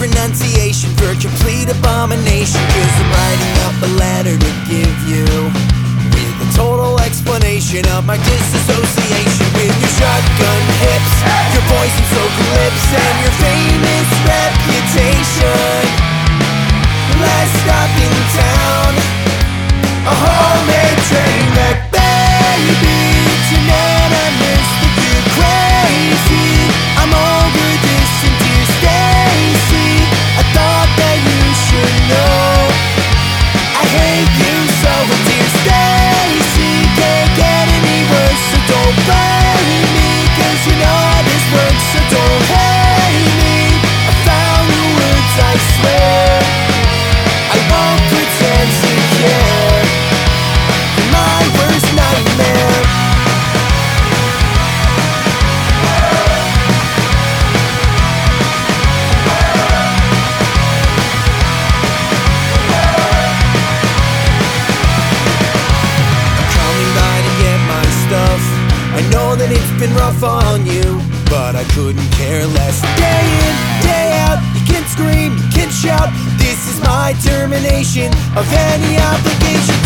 pronunciation for complete abomination. Cause I'm writing up a letter to give you with a total explanation of my disassociation with your shotgun hips, your poison soaked lips, and your I couldn't care less. Day in, day out, you can scream, you can shout. This is my termination of any obligation